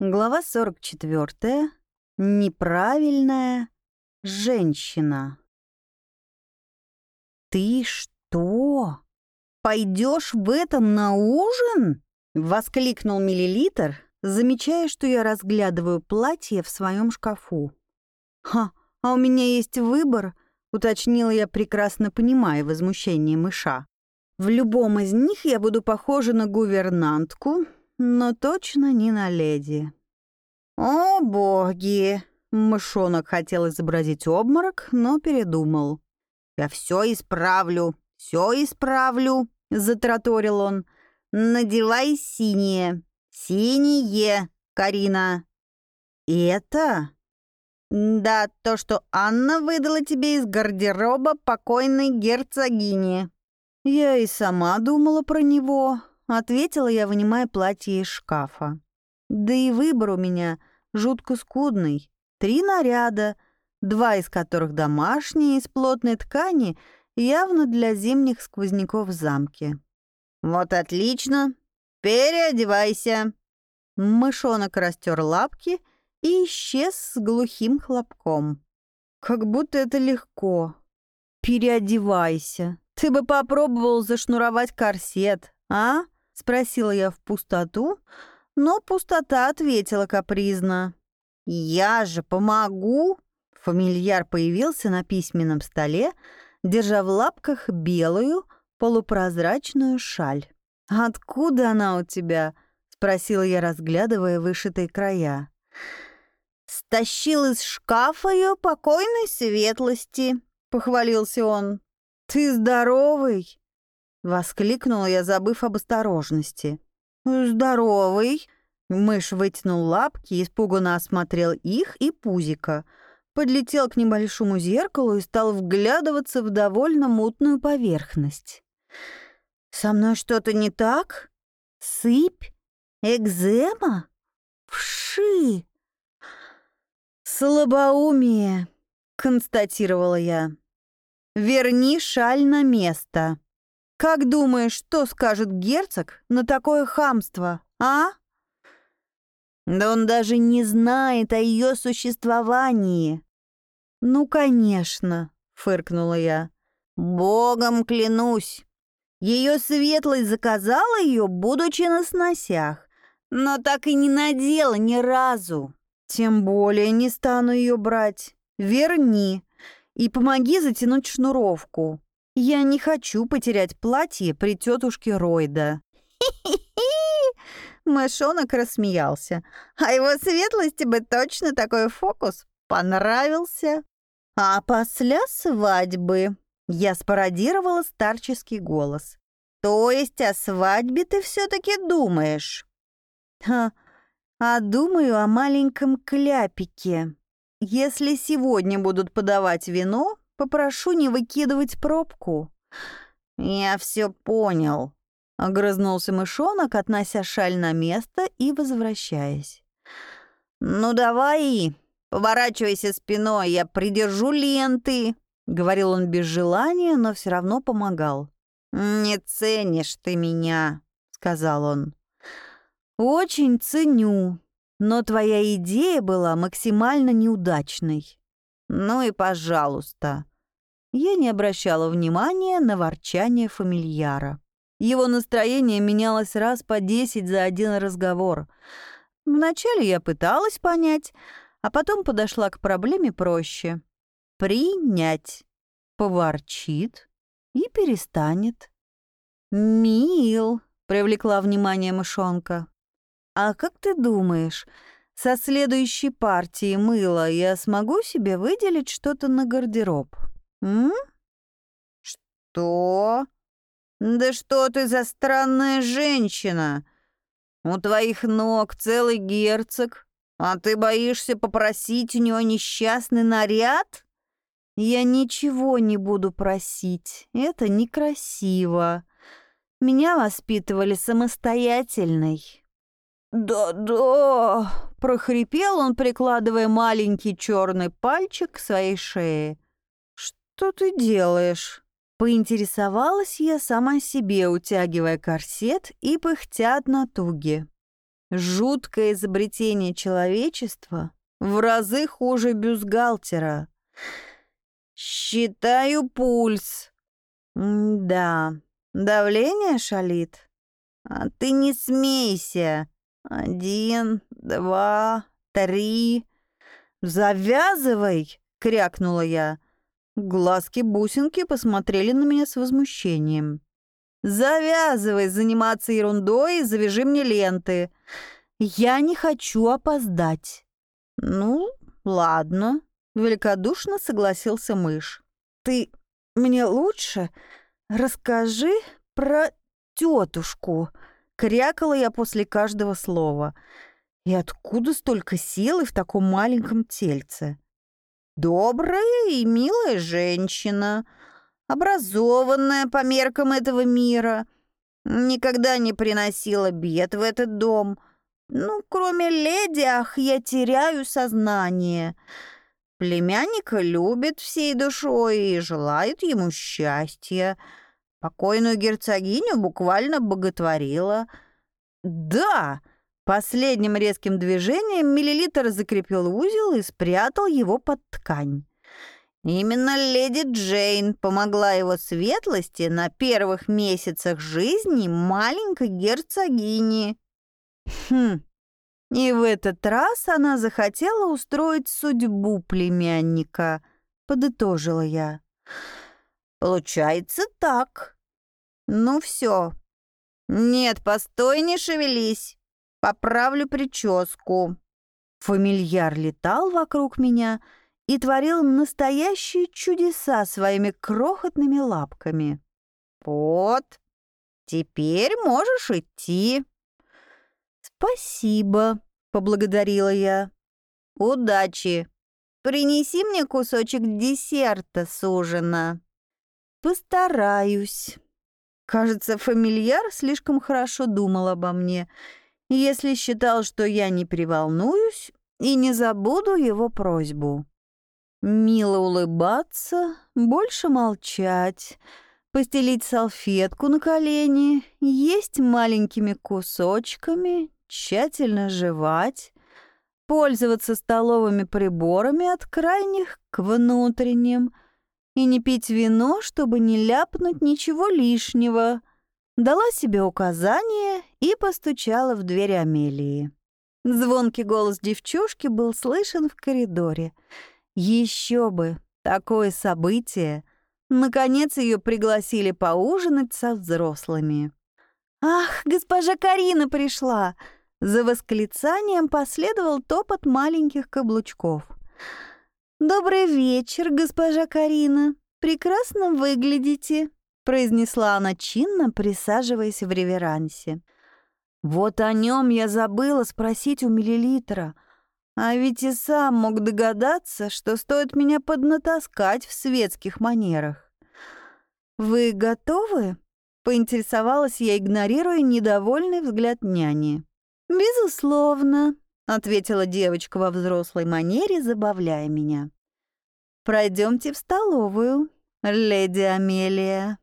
Глава 44. Неправильная женщина. «Ты что, пойдешь в этом на ужин?» — воскликнул миллилитр, замечая, что я разглядываю платье в своем шкафу. «Ха, а у меня есть выбор», — уточнила я, прекрасно понимая возмущение мыша. «В любом из них я буду похожа на гувернантку, но точно не на леди. «О, боги!» Мышонок хотел изобразить обморок, но передумал. «Я все исправлю, все исправлю», — затраторил он. «Надевай синее, синее, Карина». «Это?» «Да, то, что Анна выдала тебе из гардероба покойной герцогини». «Я и сама думала про него», Ответила я, вынимая платье из шкафа. Да и выбор у меня жутко скудный. Три наряда, два из которых домашние, из плотной ткани, явно для зимних сквозняков в замке. «Вот отлично! Переодевайся!» Мышонок растер лапки и исчез с глухим хлопком. Как будто это легко. «Переодевайся! Ты бы попробовал зашнуровать корсет, а?» — спросила я в пустоту, но пустота ответила капризно. «Я же помогу!» Фамильяр появился на письменном столе, держа в лапках белую полупрозрачную шаль. «Откуда она у тебя?» — спросила я, разглядывая вышитые края. «Стащил из шкафа ее покойной светлости», — похвалился он. «Ты здоровый?» Воскликнула я, забыв об осторожности. «Здоровый!» Мышь вытянул лапки, испуганно осмотрел их и пузика. Подлетел к небольшому зеркалу и стал вглядываться в довольно мутную поверхность. «Со мной что-то не так? Сыпь? Экзема? Вши?» «Слабоумие», — констатировала я. «Верни шаль на место». Как думаешь, что скажет герцог на такое хамство, а? Да он даже не знает о ее существовании. Ну, конечно, фыркнула я. Богом клянусь. Ее светлость заказала ее, будучи на сносях, но так и не надела ни разу. Тем более не стану ее брать. Верни и помоги затянуть шнуровку. Я не хочу потерять платье при тетушке Ройда. Мышонок рассмеялся. А его светлости бы точно такой фокус понравился. А после свадьбы я спародировала старческий голос. То есть о свадьбе ты все-таки думаешь? Ха, а думаю о маленьком кляпике. Если сегодня будут подавать вино, Попрошу не выкидывать пробку». «Я все понял», — огрызнулся мышонок, относя шаль на место и возвращаясь. «Ну давай, поворачивайся спиной, я придержу ленты», — говорил он без желания, но все равно помогал. «Не ценишь ты меня», — сказал он. «Очень ценю, но твоя идея была максимально неудачной. Ну и пожалуйста, я не обращала внимания на ворчание фамильяра. Его настроение менялось раз по десять за один разговор. Вначале я пыталась понять, а потом подошла к проблеме проще. Принять. Поворчит и перестанет. «Мил», — привлекла внимание мышонка. «А как ты думаешь, со следующей партии мыла я смогу себе выделить что-то на гардероб?» «М? Что? Да что ты за странная женщина? У твоих ног целый герцог, а ты боишься попросить у него несчастный наряд?» «Я ничего не буду просить, это некрасиво. Меня воспитывали самостоятельной». «Да-да», — прохрипел он, прикладывая маленький черный пальчик к своей шее. «Что ты делаешь?» Поинтересовалась я сама себе, утягивая корсет и пыхтя от натуги. Жуткое изобретение человечества в разы хуже бюстгальтера. Считаю пульс. да, давление шалит. А ты не смейся. Один, два, три. Завязывай, крякнула я. Глазки-бусинки посмотрели на меня с возмущением. «Завязывай заниматься ерундой и завяжи мне ленты. Я не хочу опоздать». «Ну, ладно», — великодушно согласился мышь. «Ты мне лучше расскажи про тетушку», — крякала я после каждого слова. «И откуда столько силы в таком маленьком тельце?» «Добрая и милая женщина», образованная по меркам этого мира, никогда не приносила бед в этот дом. Ну, кроме леди, ах, я теряю сознание. Племянника любит всей душой и желает ему счастья. Покойную герцогиню буквально боготворила. Да, последним резким движением миллилитр закрепил узел и спрятал его под ткань. Именно леди Джейн помогла его светлости на первых месяцах жизни маленькой герцогини. Хм, и в этот раз она захотела устроить судьбу племянника, подытожила я. Получается так. Ну все. Нет, постой, не шевелись. Поправлю прическу. Фамильяр летал вокруг меня — и творил настоящие чудеса своими крохотными лапками. «Вот, теперь можешь идти». «Спасибо», — поблагодарила я. «Удачи. Принеси мне кусочек десерта с ужина». «Постараюсь». Кажется, фамильяр слишком хорошо думал обо мне, если считал, что я не приволнуюсь и не забуду его просьбу. Мило улыбаться, больше молчать, постелить салфетку на колени, есть маленькими кусочками, тщательно жевать, пользоваться столовыми приборами от крайних к внутренним и не пить вино, чтобы не ляпнуть ничего лишнего. Дала себе указание и постучала в дверь Амелии. Звонкий голос девчушки был слышен в коридоре — еще бы, такое событие. Наконец ее пригласили поужинать со взрослыми. «Ах, госпожа Карина пришла!» За восклицанием последовал топот маленьких каблучков. «Добрый вечер, госпожа Карина. Прекрасно выглядите», — произнесла она чинно, присаживаясь в реверансе. «Вот о нем я забыла спросить у миллилитра», а ведь и сам мог догадаться, что стоит меня поднатаскать в светских манерах. «Вы готовы?» — поинтересовалась я, игнорируя недовольный взгляд няни. «Безусловно», — ответила девочка во взрослой манере, забавляя меня. «Пройдемте в столовую, леди Амелия».